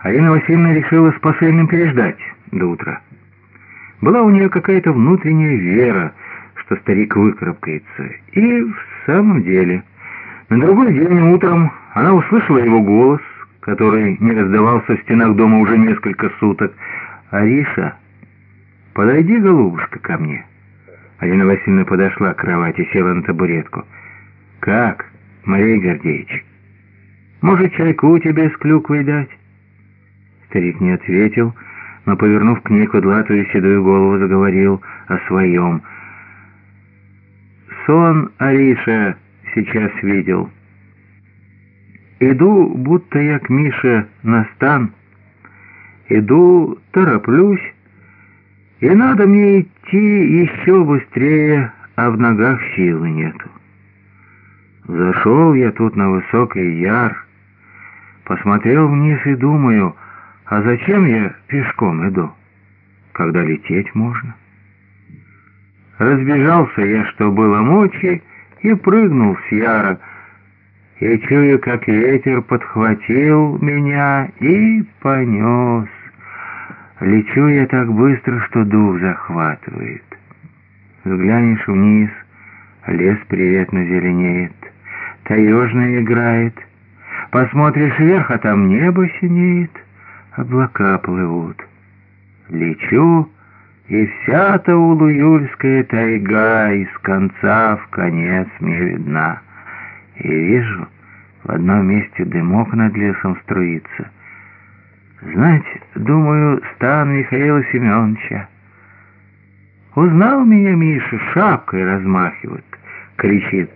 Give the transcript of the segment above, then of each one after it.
Арина Васильевна решила с посыльным переждать до утра. Была у нее какая-то внутренняя вера, что старик выкарабкается. И в самом деле, на другой день утром она услышала его голос, который не раздавался в стенах дома уже несколько суток. «Ариша, подойди, голубушка, ко мне». Арина Васильевна подошла к кровати, села на табуретку. «Как, Мария Гордеевич, может, чайку тебе с клюквой дать?» Старик не ответил, но, повернув к ней кудлатую седую голову, заговорил о своем. «Сон Ариша сейчас видел. Иду, будто я к Мише на стан. Иду, тороплюсь, и надо мне идти еще быстрее, а в ногах силы нету. Зашел я тут на высокий яр, посмотрел вниз и думаю, а зачем я пешком иду, когда лететь можно? Разбежался я, что было мочи, и прыгнул с яра, и чую, как ветер подхватил меня и понес. Лечу я так быстро, что дух захватывает. Взглянешь вниз, лес приветно зеленеет, таежная играет. Посмотришь вверх, а там небо синеет, облака плывут. Лечу, и вся та улуюльская тайга из конца в конец мне видна. И вижу, в одном месте дымок над лесом струится — Знать, думаю, стан Михаила Семеновича. Узнал меня Миша, шапкой размахивает, кричит.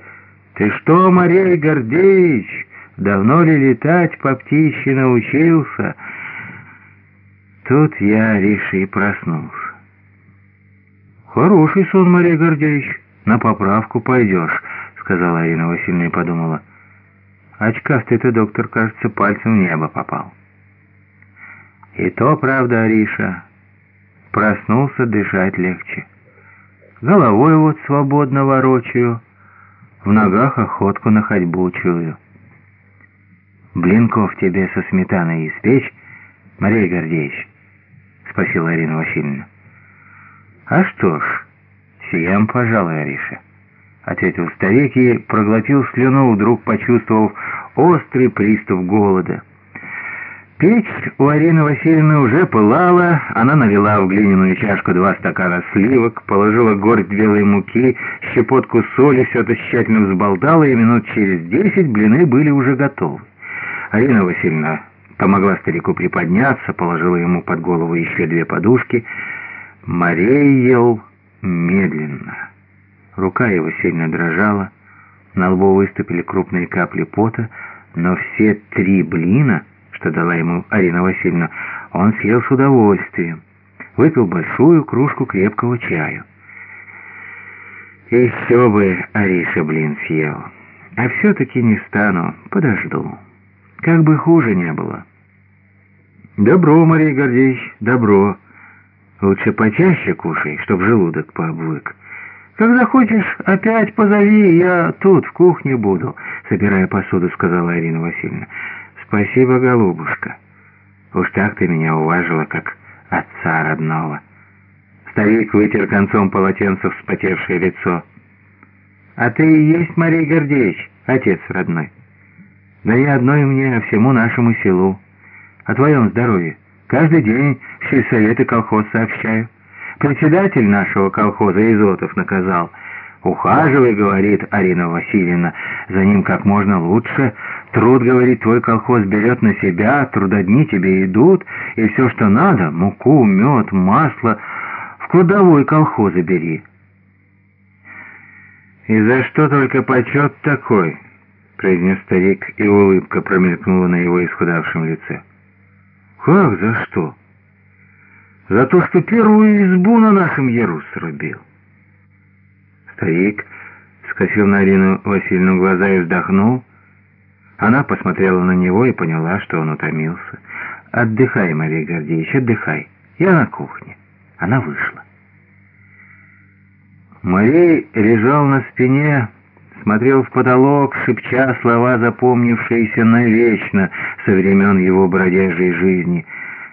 «Ты что, Марей Гордеевич, давно ли летать по птище научился?» Тут я, Риша, и проснулся. «Хороший сон, Мария Гордеевич, на поправку пойдешь», — сказала Арина Васильевна и подумала. «Очкастый ты, доктор, кажется, пальцем в небо попал». И то, правда, Ариша, проснулся дышать легче. Головой вот свободно ворочаю, в ногах охотку на ходьбу чую. «Блинков тебе со сметаной испечь, Мария Гордеевич?» — спросила Арина Васильевна. «А что ж, съем, пожалуй, Ариша», — ответил старик и проглотил слюну, вдруг почувствовав острый приступ голода. Печь у Арины Васильевны уже пылала, она налила в глиняную чашку два стакана сливок, положила горсть белой муки, щепотку соли, все это тщательно взболтала, и минут через десять блины были уже готовы. Арина Васильевна помогла старику приподняться, положила ему под голову еще две подушки. Марей ел медленно. Рука его сильно дрожала, на лбу выступили крупные капли пота, но все три блина — что дала ему Арина Васильевна, он съел с удовольствием. Выпил большую кружку крепкого чаю. Еще бы Ариша, блин, съел. А все-таки не стану, подожду. Как бы хуже не было. Добро, Мария Гордеевич, добро. Лучше почаще кушай, чтоб желудок пообвык. Когда хочешь, опять позови, я тут, в кухне буду, собирая посуду, сказала Ирина Васильевна. «Спасибо, голубушка. Уж так ты меня уважила, как отца родного». Старик вытер концом полотенца вспотевшее лицо. «А ты и есть, Марий Гордеевич, отец родной. Да не одной мне, всему нашему селу. О твоем здоровье. Каждый день в сельсоветы колхоз сообщаю. Председатель нашего колхоза Изотов наказал. «Ухаживай, — говорит Арина Васильевна, — за ним как можно лучше, Труд, говорит, твой колхоз берет на себя, трудодни тебе идут, и все, что надо, муку, мед, масло, в кладовой колхоза бери. «И за что только почет такой?» — произнес старик, и улыбка промелькнула на его исхудавшем лице. «Как за что?» «За то, что первую избу на нашем яру срубил». Старик скосил на Арину Васильевну глаза и вздохнул, она посмотрела на него и поняла, что он утомился. «Отдыхай, Мария Гордеевич, отдыхай. Я на кухне». Она вышла. Марей лежал на спине, смотрел в потолок, шепча слова, запомнившиеся навечно со времен его бродяжей жизни —